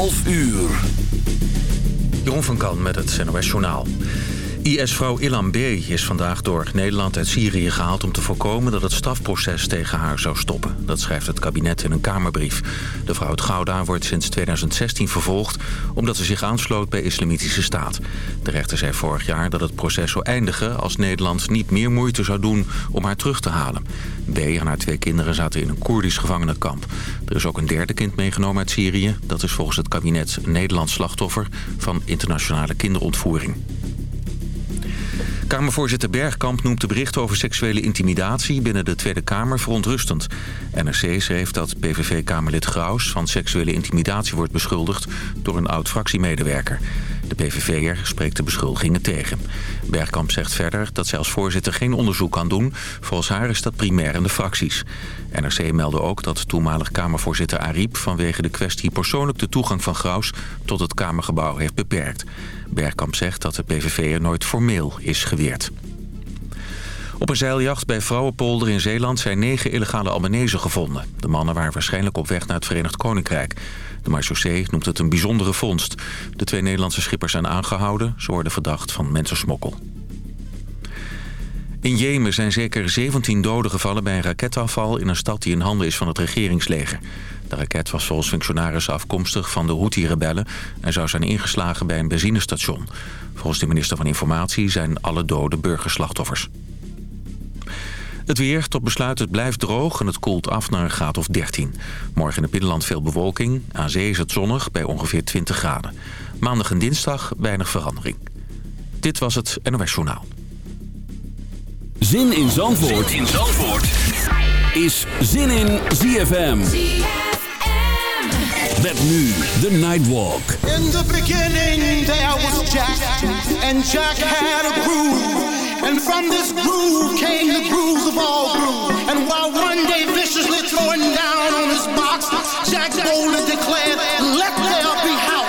11 uur. Jeroen van Kan met het NOS Journaal. IS-vrouw Ilham B. is vandaag door Nederland uit Syrië gehaald... om te voorkomen dat het strafproces tegen haar zou stoppen. Dat schrijft het kabinet in een Kamerbrief. De vrouw uit Gouda wordt sinds 2016 vervolgd... omdat ze zich aansloot bij Islamitische Staat. De rechter zei vorig jaar dat het proces zou eindigen... als Nederland niet meer moeite zou doen om haar terug te halen. B. en haar twee kinderen zaten in een Koerdisch gevangenenkamp. Er is ook een derde kind meegenomen uit Syrië. Dat is volgens het kabinet Nederlands slachtoffer... van internationale kinderontvoering. Kamervoorzitter Bergkamp noemt de berichten over seksuele intimidatie binnen de Tweede Kamer verontrustend. NRC schreef dat PVV-kamerlid Graus van seksuele intimidatie wordt beschuldigd door een oud-fractiemedewerker. De PVV'er spreekt de beschuldigingen tegen. Bergkamp zegt verder dat zij als voorzitter geen onderzoek kan doen. Volgens haar is dat primair in de fracties. NRC meldde ook dat toenmalig Kamervoorzitter Ariep vanwege de kwestie persoonlijk de toegang van Graus tot het Kamergebouw heeft beperkt. Bergkamp zegt dat de PVV er nooit formeel is geweerd. Op een zeiljacht bij Vrouwenpolder in Zeeland zijn negen illegale Albanese gevonden. De mannen waren waarschijnlijk op weg naar het Verenigd Koninkrijk. De marechaussee noemt het een bijzondere vondst. De twee Nederlandse schippers zijn aangehouden. Ze worden verdacht van mensensmokkel. In Jemen zijn zeker 17 doden gevallen bij een raketaanval in een stad die in handen is van het regeringsleger. De raket was volgens functionarissen afkomstig van de Houthi-rebellen... en zou zijn ingeslagen bij een benzinestation. Volgens de minister van Informatie zijn alle doden burgerslachtoffers. Het weer, tot besluit, het blijft droog en het koelt af naar een graad of 13. Morgen in het binnenland veel bewolking. Aan zee is het zonnig bij ongeveer 20 graden. Maandag en dinsdag weinig verandering. Dit was het NOS Journaal. Zin in Zandvoort, zin in Zandvoort. is Zin in ZFM. Met nu de Nightwalk. In the beginning there was Jack. And Jack had a groove. And from this groove came the grooves of all grooves. And while one day viciously throwing down on his box, Jack boldly declared, let there be house.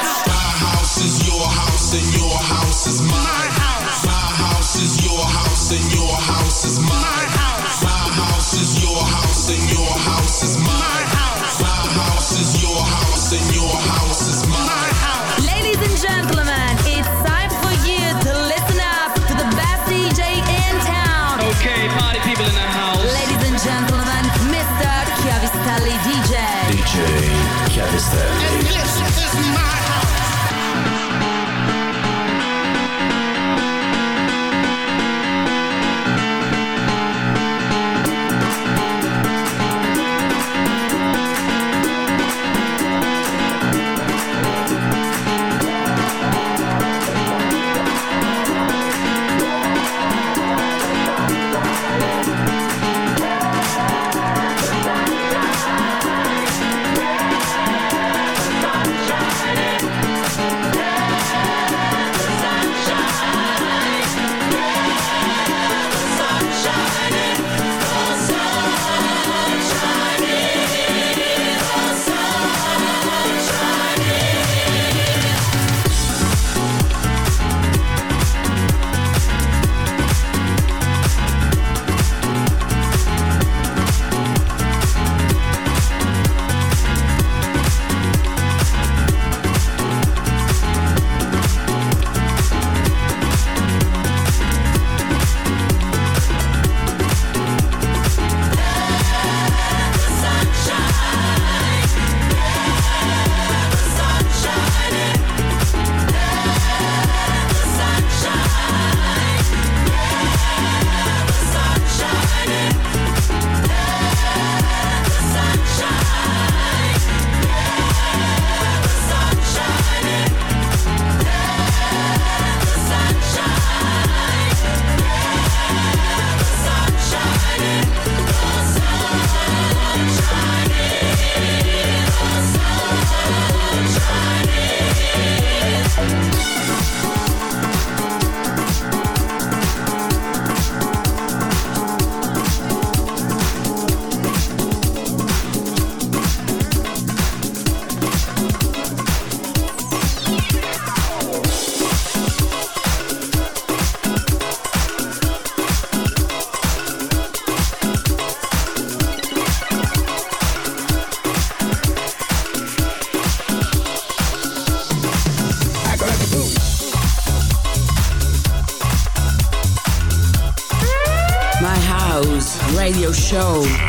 Show.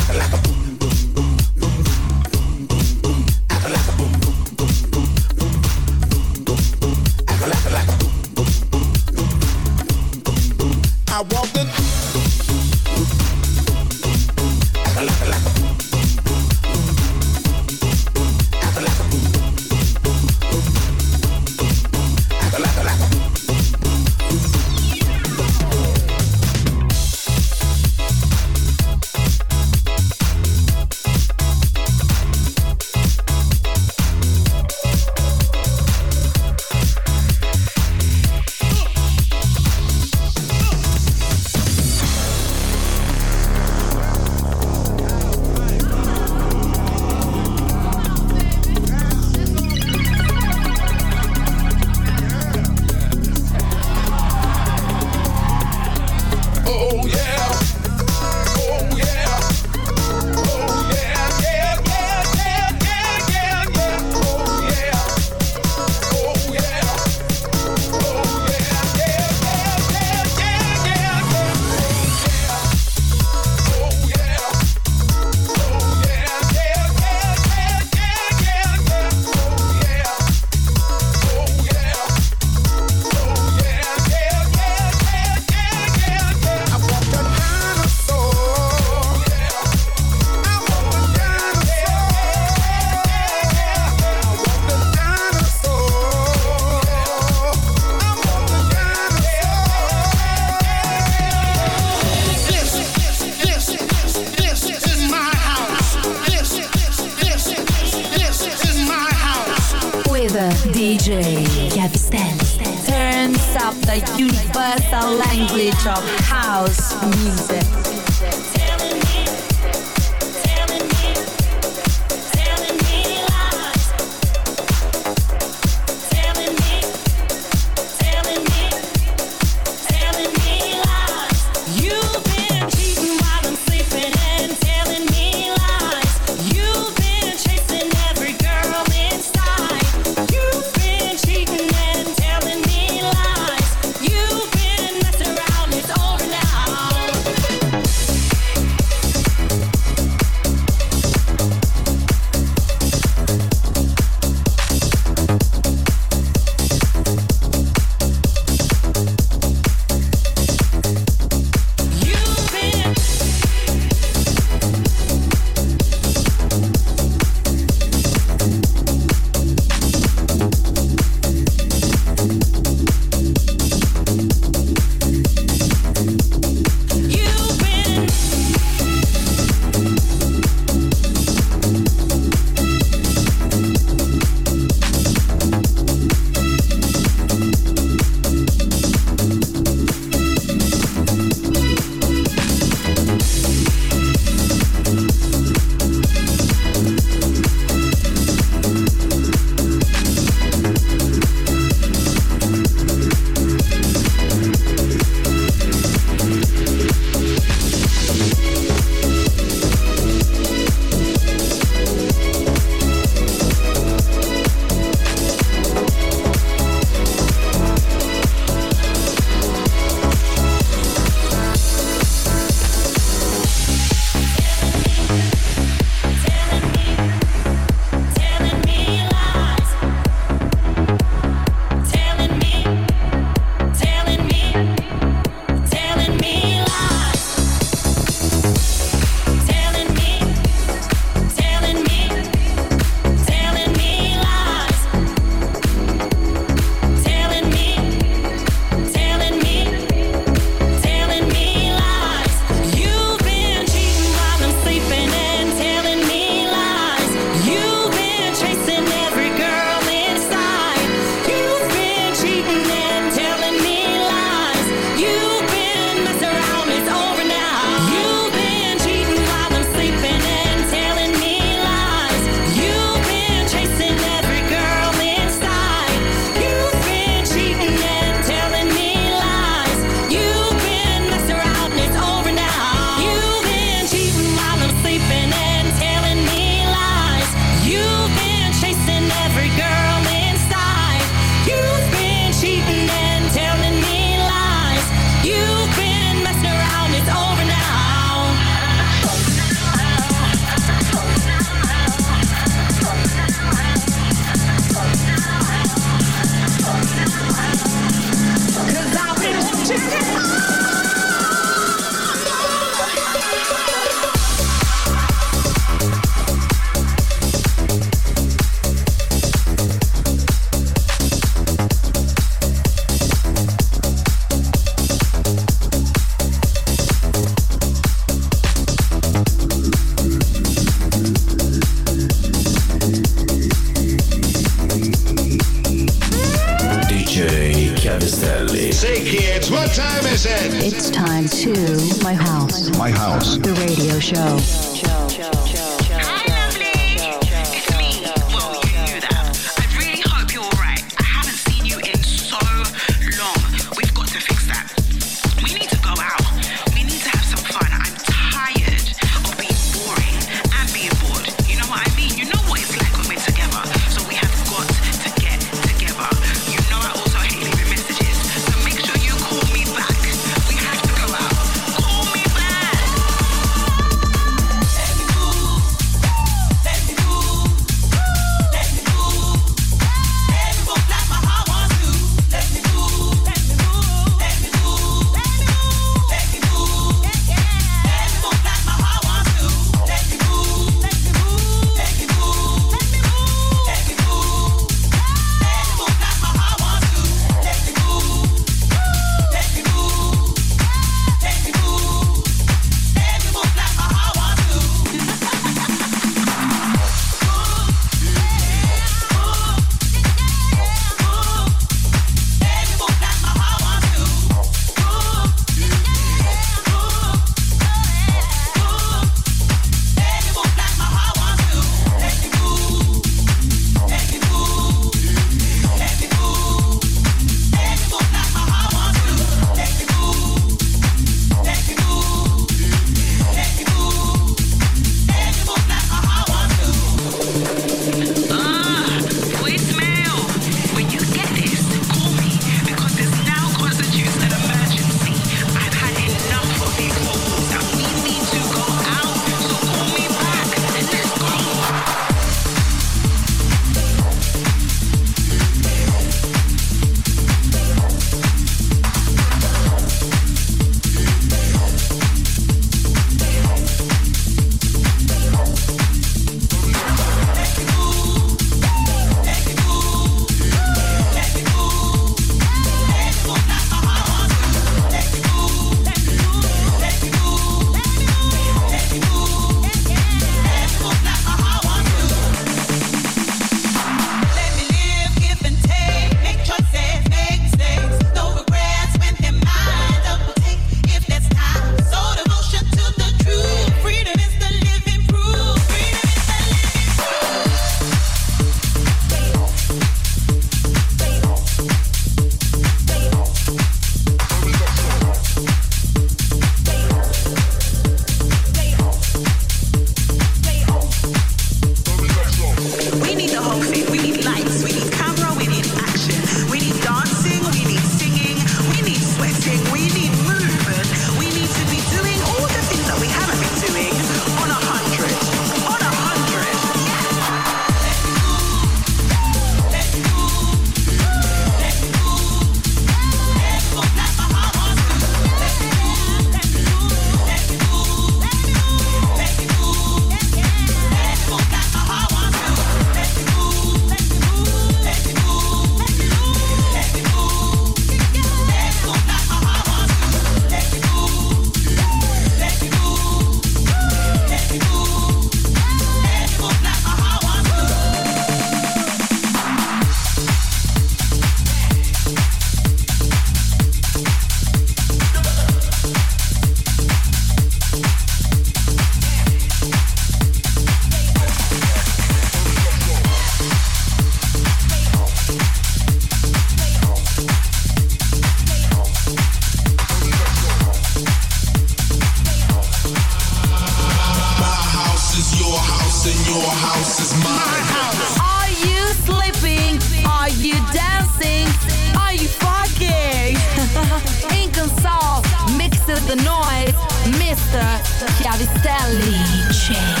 Castelli. DJ.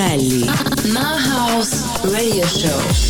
Chiavistelli. My House Radio Show.